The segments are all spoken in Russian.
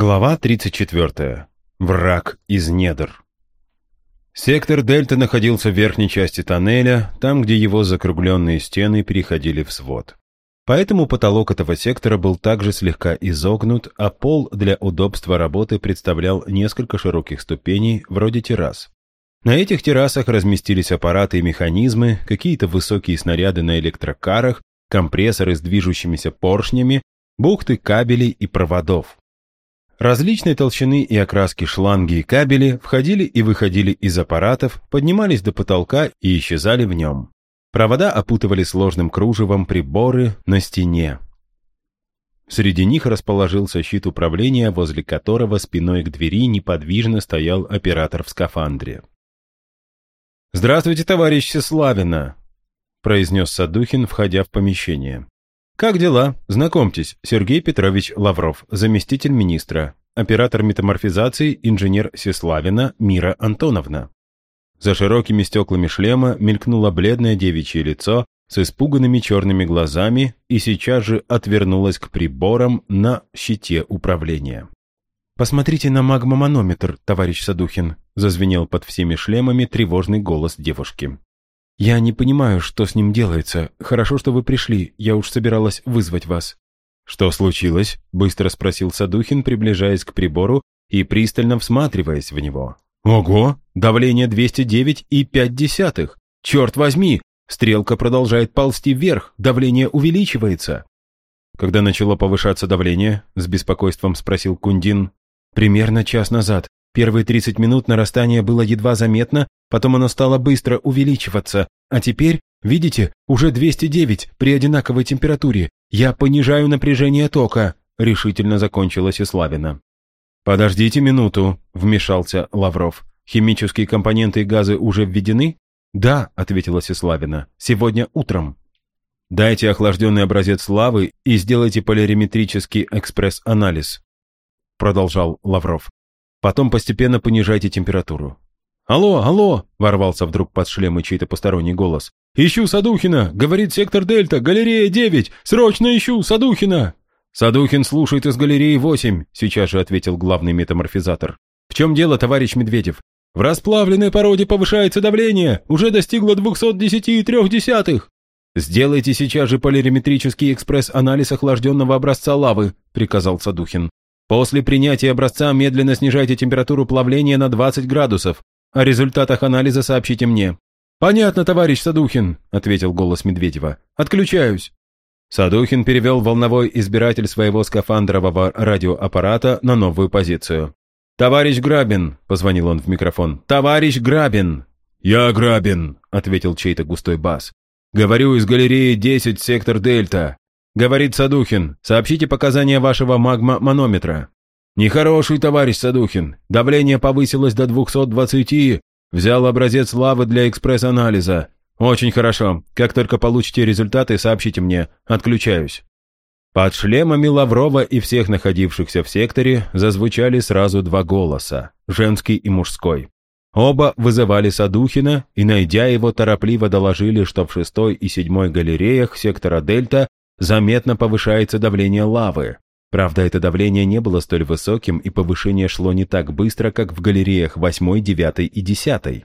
Глава 34. Враг из недр. Сектор Дельта находился в верхней части тоннеля, там, где его закругленные стены переходили в свод. Поэтому потолок этого сектора был также слегка изогнут, а пол для удобства работы представлял несколько широких ступеней, вроде террас. На этих террасах разместились аппараты и механизмы, какие-то высокие снаряды на электрокарах, компрессоры с движущимися поршнями, бухты кабелей и проводов. Различной толщины и окраски шланги и кабели входили и выходили из аппаратов, поднимались до потолка и исчезали в нем. Провода опутывали сложным кружевом приборы на стене. Среди них расположился щит управления, возле которого спиной к двери неподвижно стоял оператор в скафандре. «Здравствуйте, товарищ Сеславина!» — произнес Садухин, входя в помещение. «Как дела? Знакомьтесь, Сергей Петрович Лавров, заместитель министра, оператор метаморфизации, инженер Сеславина Мира Антоновна». За широкими стеклами шлема мелькнуло бледное девичье лицо с испуганными черными глазами и сейчас же отвернулось к приборам на щите управления. «Посмотрите на магмоманометр, товарищ Садухин», зазвенел под всеми шлемами тревожный голос девушки. «Я не понимаю, что с ним делается. Хорошо, что вы пришли. Я уж собиралась вызвать вас». «Что случилось?» — быстро спросил Садухин, приближаясь к прибору и пристально всматриваясь в него. «Ого! Давление 209,5! Черт возьми! Стрелка продолжает ползти вверх, давление увеличивается!» «Когда начало повышаться давление?» — с беспокойством спросил Кундин. «Примерно час назад. Первые 30 минут нарастание было едва заметно, потом оно стало быстро увеличиваться, а теперь, видите, уже 209 при одинаковой температуре. Я понижаю напряжение тока», — решительно закончила Сеславина. «Подождите минуту», — вмешался Лавров. «Химические компоненты и газы уже введены?» «Да», — ответила Сеславина, — «сегодня утром». «Дайте охлажденный образец лавы и сделайте полириметрический экспресс-анализ», — продолжал Лавров. «Потом постепенно понижайте температуру. «Алло, алло!» — ворвался вдруг под шлемы чей-то посторонний голос. «Ищу Садухина! Говорит сектор Дельта, галерея 9! Срочно ищу Садухина!» «Садухин слушает из галереи 8», — сейчас же ответил главный метаморфизатор. «В чем дело, товарищ Медведев?» «В расплавленной породе повышается давление! Уже достигло 210,3!» «Сделайте сейчас же полириметрический экспресс-анализ охлажденного образца лавы», — приказал Садухин. «После принятия образца медленно снижайте температуру плавления на 20 градусов. О результатах анализа сообщите мне». «Понятно, товарищ Садухин», — ответил голос Медведева. «Отключаюсь». Садухин перевел волновой избиратель своего скафандрового радиоаппарата на новую позицию. «Товарищ Грабин!» — позвонил он в микрофон. «Товарищ Грабин!» «Я Грабин!» — ответил чей-то густой бас. «Говорю из галереи 10, сектор Дельта. Говорит Садухин, сообщите показания вашего магма-манометра». «Нехороший, товарищ Садухин. Давление повысилось до 220. Взял образец лавы для экспресс-анализа. Очень хорошо. Как только получите результаты, сообщите мне. Отключаюсь». Под шлемами Лаврова и всех находившихся в секторе зазвучали сразу два голоса, женский и мужской. Оба вызывали Садухина и, найдя его, торопливо доложили, что в шестой и седьмой галереях сектора Дельта заметно повышается давление лавы. Правда, это давление не было столь высоким, и повышение шло не так быстро, как в галереях 8, 9 и 10.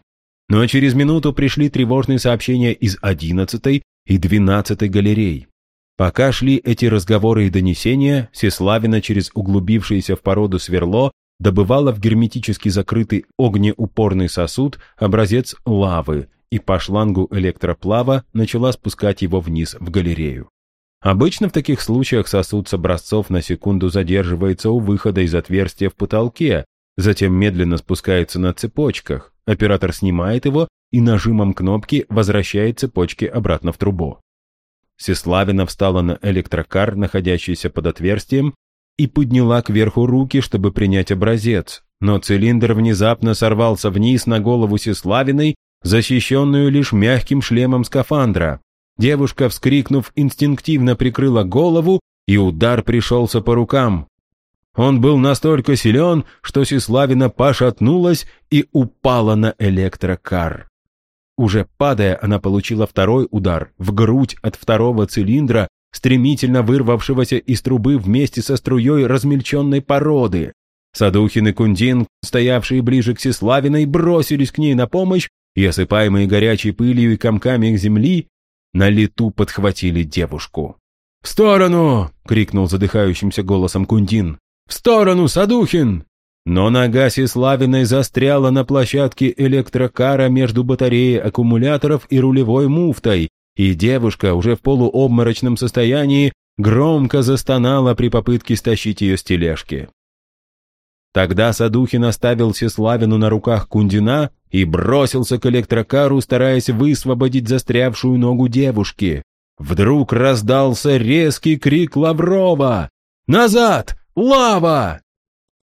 Но через минуту пришли тревожные сообщения из 11 и 12 галерей. Пока шли эти разговоры и донесения, Сеславина через углубившееся в породу сверло добывала в герметически закрытый огнеупорный сосуд образец лавы и по шлангу электроплава начала спускать его вниз в галерею. Обычно в таких случаях сосуд с образцов на секунду задерживается у выхода из отверстия в потолке, затем медленно спускается на цепочках. Оператор снимает его и нажимом кнопки возвращает цепочки обратно в трубу. Сеславина встала на электрокар, находящийся под отверстием, и подняла кверху руки, чтобы принять образец, но цилиндр внезапно сорвался вниз на голову Сеславиной, защищенную лишь мягким шлемом скафандра. Девушка, вскрикнув, инстинктивно прикрыла голову, и удар пришелся по рукам. Он был настолько силен, что Сеславина пошатнулась и упала на электрокар. Уже падая, она получила второй удар в грудь от второго цилиндра, стремительно вырвавшегося из трубы вместе со струей размельченной породы. Садухин и Кундин, стоявшие ближе к Сеславиной, бросились к ней на помощь и, осыпаемые горячей пылью и комками их земли, на лету подхватили девушку. «В сторону!» — крикнул задыхающимся голосом Кундин. «В сторону, Садухин!» Но нога Сеславиной застряла на площадке электрокара между батареей аккумуляторов и рулевой муфтой, и девушка, уже в полуобморочном состоянии, громко застонала при попытке стащить ее с тележки. Тогда Садухин оставил Сеславину на руках Кундина и бросился к электрокару, стараясь высвободить застрявшую ногу девушки. Вдруг раздался резкий крик Лаврова «Назад! Лава!»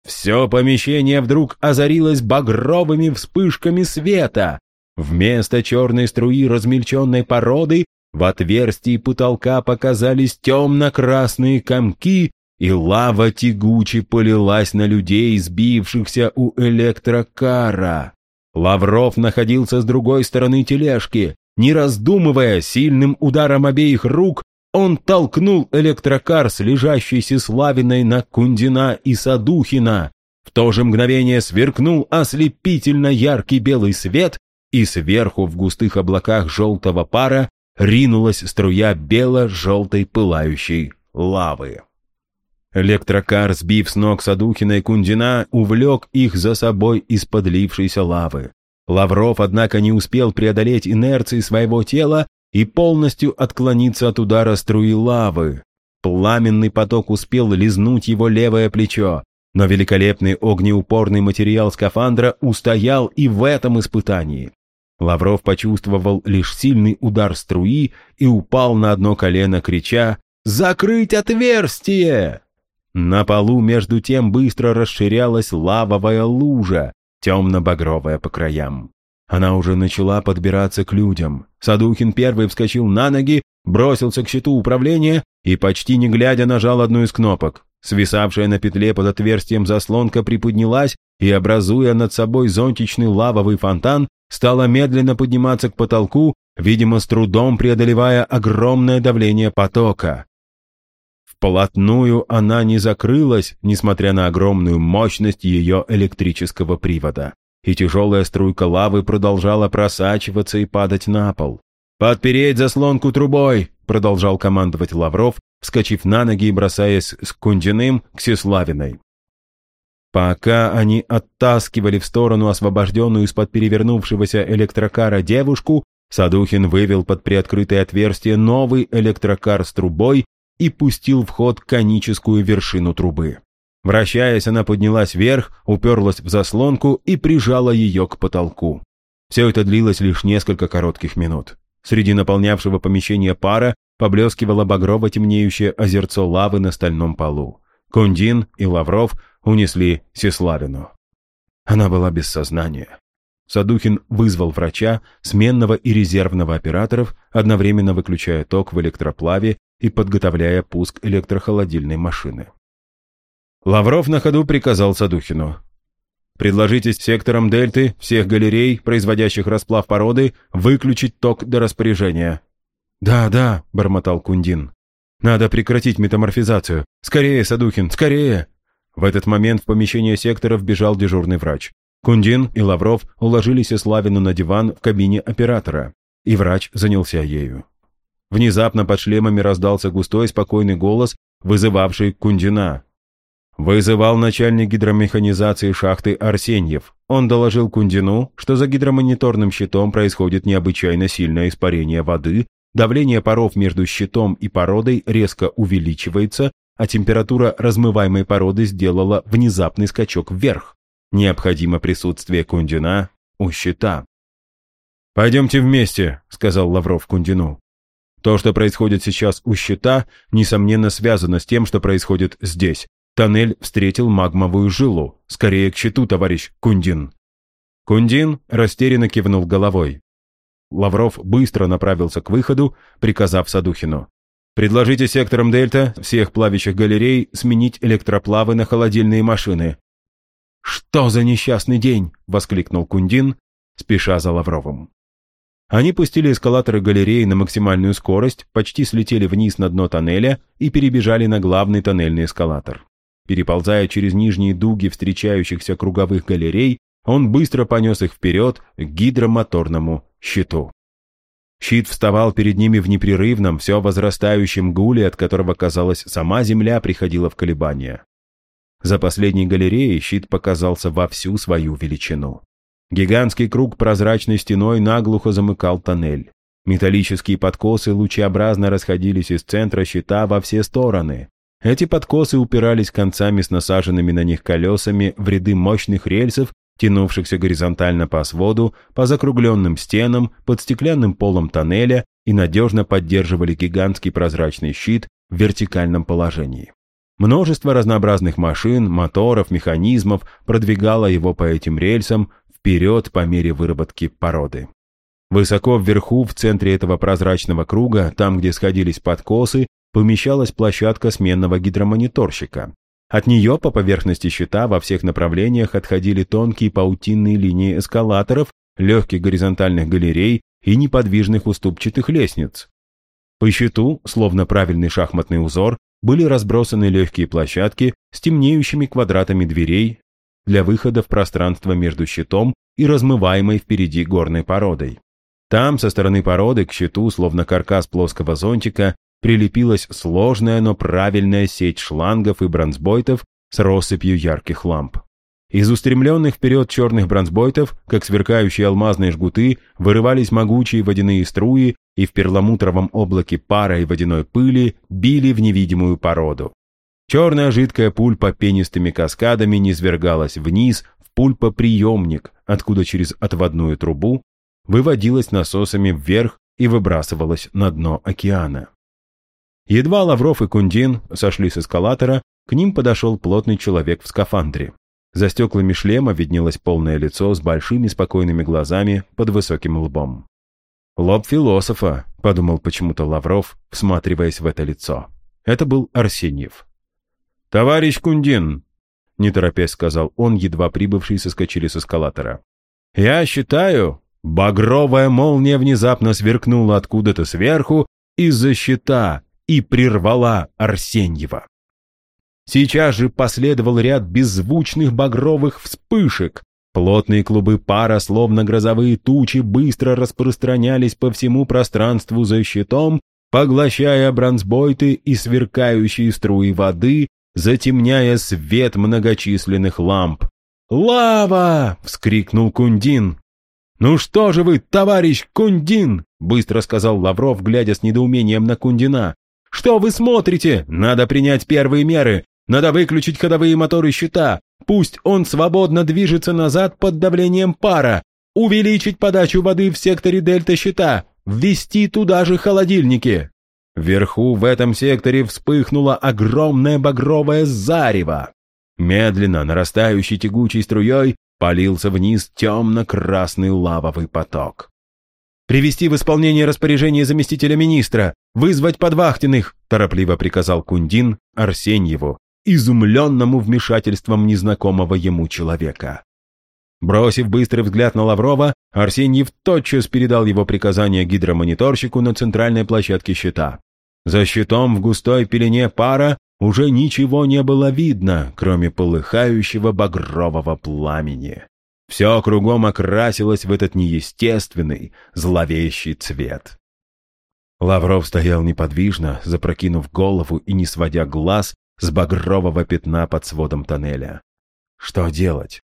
Все помещение вдруг озарилось багровыми вспышками света. Вместо черной струи размельченной породы в отверстии потолка показались темно-красные комки, и лава тягуче полилась на людей, сбившихся у электрокара. Лавров находился с другой стороны тележки. Не раздумывая, сильным ударом обеих рук он толкнул электрокар с лежащейся славиной на Кундина и Садухина. В то же мгновение сверкнул ослепительно яркий белый свет, и сверху в густых облаках желтого пара ринулась струя бело-желтой пылающей лавы. Электрокар, сбив с ног Садухина и Кундина, увлек их за собой из подлившейся лавы. Лавров, однако, не успел преодолеть инерции своего тела и полностью отклониться от удара струи лавы. Пламенный поток успел лизнуть его левое плечо, но великолепный огнеупорный материал скафандра устоял и в этом испытании. Лавров почувствовал лишь сильный удар струи и упал на одно колено, крича «Закрыть отверстие!». На полу между тем быстро расширялась лавовая лужа, темно-багровая по краям. Она уже начала подбираться к людям. Садухин первый вскочил на ноги, бросился к щиту управления и, почти не глядя, нажал одну из кнопок. Свисавшая на петле под отверстием заслонка приподнялась и, образуя над собой зонтичный лавовый фонтан, стала медленно подниматься к потолку, видимо, с трудом преодолевая огромное давление потока. Вплотную она не закрылась, несмотря на огромную мощность ее электрического привода и тяжелая струйка лавы продолжала просачиваться и падать на пол. «Подпереть заслонку трубой!» — продолжал командовать Лавров, вскочив на ноги и бросаясь с Кундиным к Сеславиной. Пока они оттаскивали в сторону освобожденную из-под перевернувшегося электрокара девушку, Садухин вывел под приоткрытое отверстие новый электрокар с трубой и пустил в ход коническую вершину трубы. Вращаясь, она поднялась вверх, уперлась в заслонку и прижала ее к потолку. Все это длилось лишь несколько коротких минут. Среди наполнявшего помещение пара поблескивало багрово темнеющее озерцо лавы на стальном полу. Кундин и Лавров унесли Сеславину. Она была без сознания. Садухин вызвал врача, сменного и резервного операторов, одновременно выключая ток в электроплаве и подготовляя пуск электрохолодильной машины. Лавров на ходу приказал Садухину. «Предложите секторам Дельты всех галерей, производящих расплав породы, выключить ток до распоряжения». «Да, да», — бормотал Кундин. «Надо прекратить метаморфизацию. Скорее, Садухин, скорее!» В этот момент в помещение сектора вбежал дежурный врач. Кундин и Лавров уложили Сеславину на диван в кабине оператора, и врач занялся ею. Внезапно под шлемами раздался густой спокойный голос, вызывавший Кундина. Вызывал начальник гидромеханизации шахты Арсеньев. Он доложил Кундину, что за гидромониторным щитом происходит необычайно сильное испарение воды, давление паров между щитом и породой резко увеличивается, а температура размываемой породы сделала внезапный скачок вверх. Необходимо присутствие Кундина у щита. «Пойдемте вместе», — сказал Лавров Кундину. «То, что происходит сейчас у щита, несомненно связано с тем, что происходит здесь. Тоннель встретил магмовую жилу. Скорее к щиту, товарищ Кундин. Кундин растерянно кивнул головой. Лавров быстро направился к выходу, приказав Садухину. «Предложите секторам Дельта всех плавящих галерей сменить электроплавы на холодильные машины». «Что за несчастный день?» — воскликнул Кундин, спеша за Лавровым. Они пустили эскалаторы галереи на максимальную скорость, почти слетели вниз на дно тоннеля и перебежали на главный тоннельный эскалатор. переползая через нижние дуги встречающихся круговых галерей, он быстро понес их вперед к гидромоторному щиту. Щит вставал перед ними в непрерывном, все возрастающем гуле, от которого, казалось, сама земля приходила в колебания. За последней галереей щит показался во всю свою величину. Гигантский круг прозрачной стеной наглухо замыкал тоннель. Металлические подкосы лучеобразно расходились из центра щита во все стороны. Эти подкосы упирались концами с насаженными на них колесами в ряды мощных рельсов, тянувшихся горизонтально по своду, по закругленным стенам, под стеклянным полом тоннеля и надежно поддерживали гигантский прозрачный щит в вертикальном положении. Множество разнообразных машин, моторов, механизмов продвигало его по этим рельсам вперед по мере выработки породы. Высоко вверху, в центре этого прозрачного круга, там, где сходились подкосы, помещалась площадка сменного гидромониторщика. От нее по поверхности щита во всех направлениях отходили тонкие паутинные линии эскалаторов, легких горизонтальных галерей и неподвижных уступчатых лестниц. По щиту, словно правильный шахматный узор, были разбросаны легкие площадки с темнеющими квадратами дверей для выхода в пространство между щитом и размываемой впереди горной породой. Там, со стороны породы, к щиту, словно каркас плоского зонтика, прилепилась сложная, но правильная сеть шлангов и бронзбойтов с россыпью ярких ламп. Из устремленных вперед черных бронзбойтов, как сверкающие алмазные жгуты, вырывались могучие водяные струи и в перламутровом облаке пара и водяной пыли били в невидимую породу. Черная жидкая пульпа пенистыми каскадами низвергалась вниз в пульпоприемник, откуда через отводную трубу выводилась насосами вверх и выбрасывалась на дно океана. Едва Лавров и Кундин сошли с эскалатора, к ним подошел плотный человек в скафандре. За стеклами шлема виднелось полное лицо с большими спокойными глазами под высоким лбом. «Лоб философа», — подумал почему-то Лавров, всматриваясь в это лицо. Это был Арсеньев. «Товарищ Кундин», — не торопясь сказал он, едва прибывший соскочили с эскалатора. «Я считаю, Багровая молния внезапно сверкнула откуда-то сверху из-за щита и прервала Арсеньева. Сейчас же последовал ряд беззвучных багровых вспышек. Плотные клубы пара, словно грозовые тучи, быстро распространялись по всему пространству за щитом, поглощая бронзбойты и сверкающие струи воды, затемняя свет многочисленных ламп. «Лава!» — вскрикнул Кундин. «Ну что же вы, товарищ Кундин!» — быстро сказал Лавров, глядя с недоумением на Кундина. «Что вы смотрите? Надо принять первые меры. Надо выключить ходовые моторы щита. Пусть он свободно движется назад под давлением пара. Увеличить подачу воды в секторе дельта щита. Ввести туда же холодильники». Вверху в этом секторе вспыхнуло огромное багровое зарево. Медленно, нарастающей тягучей струей, полился вниз темно-красный лавовый поток. «Привести в исполнение распоряжение заместителя министра, вызвать подвахтенных», торопливо приказал Кундин Арсеньеву, изумленному вмешательством незнакомого ему человека. Бросив быстрый взгляд на Лаврова, Арсеньев тотчас передал его приказание гидромониторщику на центральной площадке щита. За щитом в густой пелене пара уже ничего не было видно, кроме полыхающего багрового пламени. Все кругом окрасилось в этот неестественный, зловещий цвет. Лавров стоял неподвижно, запрокинув голову и не сводя глаз с багрового пятна под сводом тоннеля. Что делать?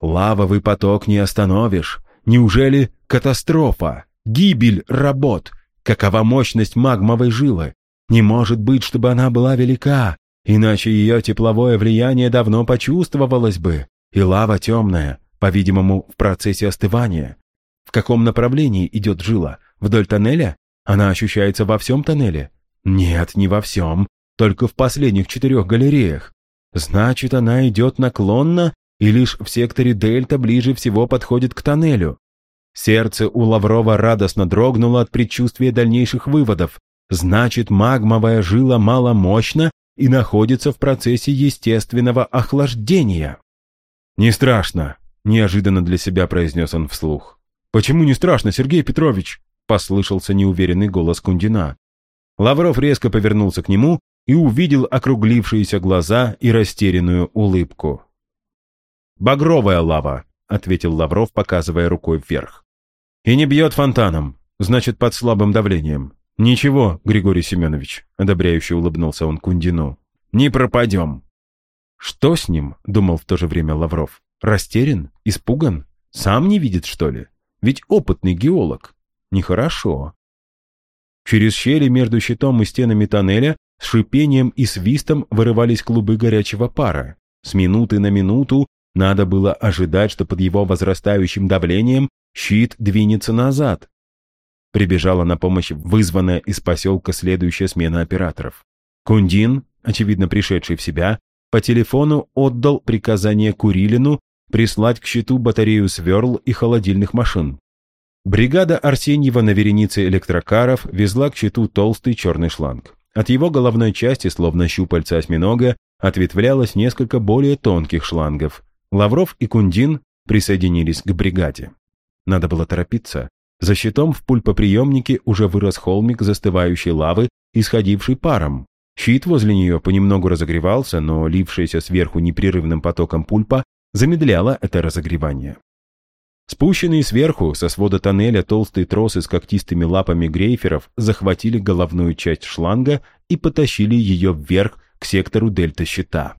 Лавовый поток не остановишь. Неужели катастрофа? Гибель работ? Какова мощность магмовой жилы? Не может быть, чтобы она была велика, иначе ее тепловое влияние давно почувствовалось бы, и лава темная, по-видимому, в процессе остывания. В каком направлении идет жила? Вдоль тоннеля? Она ощущается во всем тоннеле? Нет, не во всем, только в последних четырех галереях. Значит, она идет наклонно и лишь в секторе дельта ближе всего подходит к тоннелю. Сердце у Лаврова радостно дрогнуло от предчувствия дальнейших выводов. Значит, магмовая жила маломощна и находится в процессе естественного охлаждения. «Не страшно», — неожиданно для себя произнес он вслух. «Почему не страшно, Сергей Петрович?» — послышался неуверенный голос Кундина. Лавров резко повернулся к нему и увидел округлившиеся глаза и растерянную улыбку. «Багровая лава», — ответил Лавров, показывая рукой вверх. «И не бьет фонтаном, значит, под слабым давлением. Ничего, Григорий Семенович», — одобряюще улыбнулся он Кундину. «Не пропадем». «Что с ним?» — думал в то же время Лавров. «Растерян? Испуган? Сам не видит, что ли? Ведь опытный геолог. Нехорошо». Через щели между щитом и стенами тоннеля с шипением и свистом вырывались клубы горячего пара. С минуты на минуту надо было ожидать, что под его возрастающим давлением щит двинется назад. Прибежала на помощь вызванная из поселка следующая смена операторов. Кундин, очевидно пришедший в себя, по телефону отдал приказание Курилину прислать к щиту батарею сверл и холодильных машин. Бригада Арсеньева на веренице электрокаров везла к щиту толстый черный шланг. От его головной части, словно щупальца осьминога, ответвлялось несколько более тонких шлангов. Лавров и Кундин присоединились к бригаде. Надо было торопиться. За щитом в пульпоприемнике уже вырос холмик застывающей лавы, исходивший паром. Щит возле нее понемногу разогревался, но лившаяся сверху непрерывным потоком пульпа замедляла это разогревание. Спущенные сверху со свода тоннеля толстые тросы с когтистыми лапами грейферов захватили головную часть шланга и потащили ее вверх к сектору дельта щита.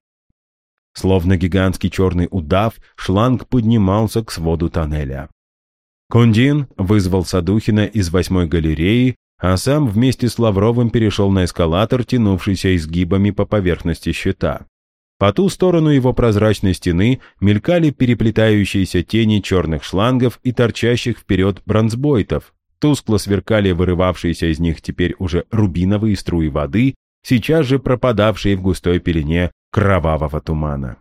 Словно гигантский черный удав, шланг поднимался к своду тоннеля. Кондин вызвал Садухина из восьмой галереи, а сам вместе с Лавровым перешел на эскалатор, тянувшийся изгибами по поверхности щита. По ту сторону его прозрачной стены мелькали переплетающиеся тени черных шлангов и торчащих вперед бронзбойтов. Тускло сверкали вырывавшиеся из них теперь уже рубиновые струи воды, сейчас же пропадавшие в густой пелене кровавого тумана.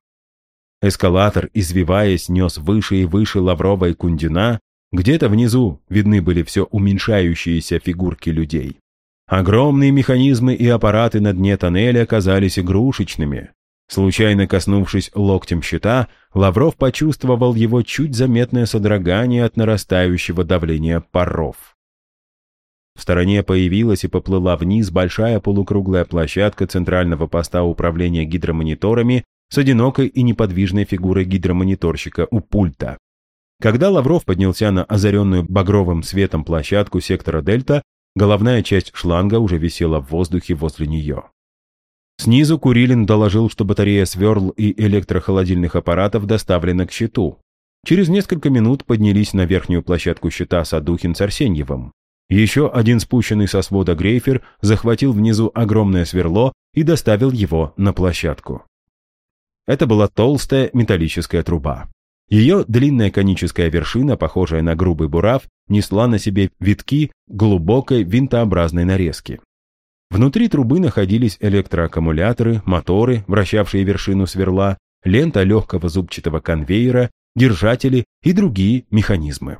Эскалатор, извиваясь, нес выше и выше Лаврова и Кундина, где-то внизу видны были все уменьшающиеся фигурки людей. Огромные механизмы и аппараты на дне тоннеля казались игрушечными. Случайно коснувшись локтем щита, Лавров почувствовал его чуть заметное содрогание от нарастающего давления паров. В стороне появилась и поплыла вниз большая полукруглая площадка центрального поста управления гидромониторами с одинокой и неподвижной фигурой гидромониторщика у пульта. Когда Лавров поднялся на озаренную багровым светом площадку сектора Дельта, головная часть шланга уже висела в воздухе возле нее. Снизу Курилин доложил, что батарея сверл и электрохолодильных аппаратов доставлена к щиту. Через несколько минут поднялись на верхнюю площадку щита Садухин с Арсеньевым. Еще один спущенный со свода грейфер захватил внизу огромное сверло и доставил его на площадку. Это была толстая металлическая труба. Ее длинная коническая вершина, похожая на грубый бурав, несла на себе витки глубокой винтообразной нарезки. Внутри трубы находились электроаккумуляторы, моторы, вращавшие вершину сверла, лента легкого зубчатого конвейера, держатели и другие механизмы.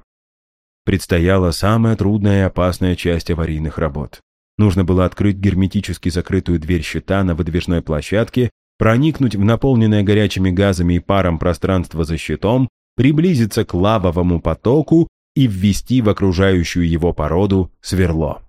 Предстояла самая трудная и опасная часть аварийных работ. Нужно было открыть герметически закрытую дверь щита на выдвижной площадке, проникнуть в наполненное горячими газами и паром пространство за щитом, приблизиться к лавовому потоку и ввести в окружающую его породу сверло.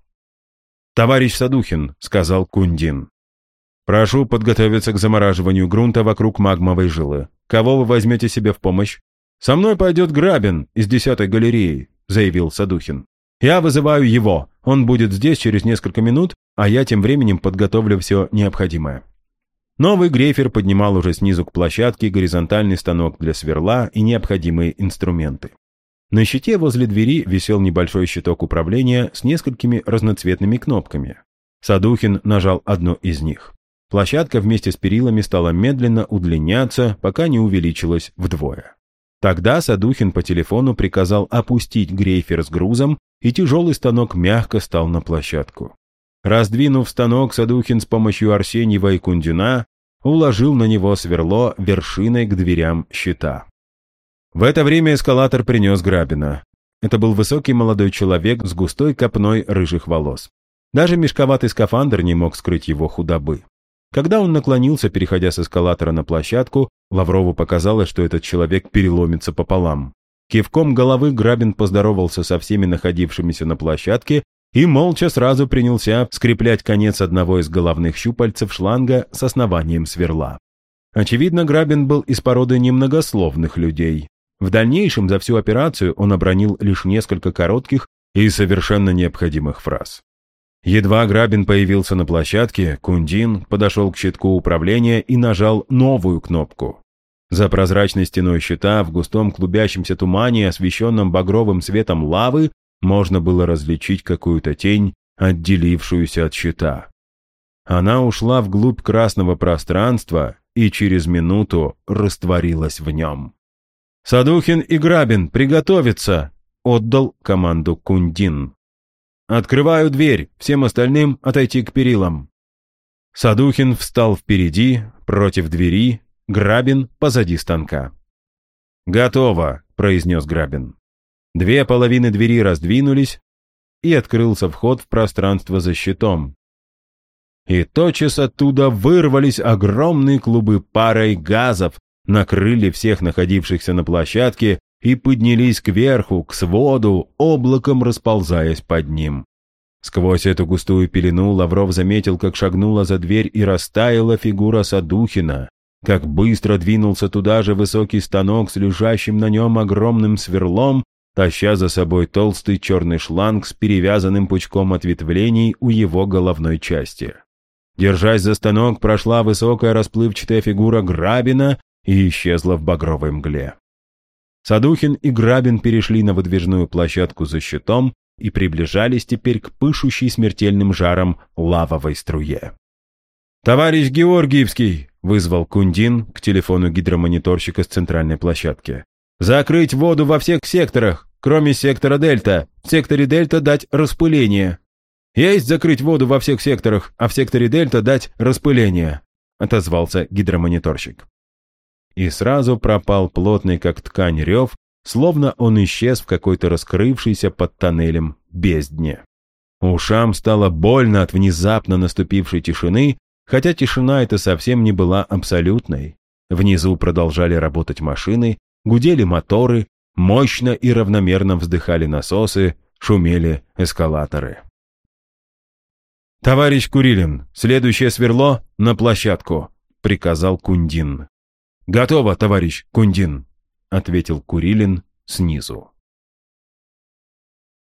«Товарищ Садухин», — сказал Кундин, — «прошу подготовиться к замораживанию грунта вокруг магмовой жилы. Кого вы возьмете себе в помощь?» «Со мной пойдет Грабин из десятой галереи», — заявил Садухин. «Я вызываю его. Он будет здесь через несколько минут, а я тем временем подготовлю все необходимое». Новый грейфер поднимал уже снизу к площадке горизонтальный станок для сверла и необходимые инструменты. На щите возле двери висел небольшой щиток управления с несколькими разноцветными кнопками. Садухин нажал одну из них. Площадка вместе с перилами стала медленно удлиняться, пока не увеличилась вдвое. Тогда Садухин по телефону приказал опустить грейфер с грузом, и тяжелый станок мягко стал на площадку. Раздвинув станок, Садухин с помощью Арсеньева и Кундина уложил на него сверло вершиной к дверям щита. В это время эскалатор принес Грабина. Это был высокий молодой человек с густой копной рыжих волос. Даже мешковатый скафандр не мог скрыть его худобы. Когда он наклонился, переходя с эскалатора на площадку, Лаврову показалось, что этот человек переломится пополам. Кивком головы Грабин поздоровался со всеми находившимися на площадке и молча сразу принялся скреплять конец одного из головных щупальцев шланга с основанием сверла. Очевидно, Грабин был из породы немногословных людей. В дальнейшем за всю операцию он обронил лишь несколько коротких и совершенно необходимых фраз. Едва Грабин появился на площадке, Кундин подошел к щитку управления и нажал новую кнопку. За прозрачной стеной щита в густом клубящемся тумане, освещенном багровым светом лавы, можно было различить какую-то тень, отделившуюся от щита. Она ушла вглубь красного пространства и через минуту растворилась в нем. «Садухин и Грабин, приготовиться!» — отдал команду Кундин. «Открываю дверь, всем остальным отойти к перилам». Садухин встал впереди, против двери, Грабин позади станка. «Готово», — произнес Грабин. Две половины двери раздвинулись, и открылся вход в пространство за щитом. И тотчас оттуда вырвались огромные клубы пара и газов, накрыли всех находившихся на площадке и поднялись кверху, к своду, облаком расползаясь под ним. Сквозь эту густую пелену Лавров заметил, как шагнула за дверь и растаяла фигура Садухина, как быстро двинулся туда же высокий станок с лежащим на нем огромным сверлом таща за собой толстый черный шланг с перевязанным пучком ответвлений у его головной части. Держась за станок, прошла высокая расплывчатая фигура Грабина и исчезла в багровой мгле. Садухин и Грабин перешли на выдвижную площадку за щитом и приближались теперь к пышущей смертельным жаром лавовой струе. «Товарищ Георгиевский!» — вызвал Кундин к телефону гидромониторщика с центральной площадки. «Закрыть воду во всех секторах! Кроме сектора Дельта. В секторе Дельта дать распыление. Есть закрыть воду во всех секторах, а в секторе Дельта дать распыление», — отозвался гидромониторщик. И сразу пропал плотный, как ткань, рев, словно он исчез в какой-то раскрывшейся под тоннелем бездне. Ушам стало больно от внезапно наступившей тишины, хотя тишина эта совсем не была абсолютной. Внизу продолжали работать машины, гудели моторы, Мощно и равномерно вздыхали насосы, шумели эскалаторы. «Товарищ Курилин, следующее сверло на площадку», — приказал Кундин. «Готово, товарищ Кундин», — ответил Курилин снизу.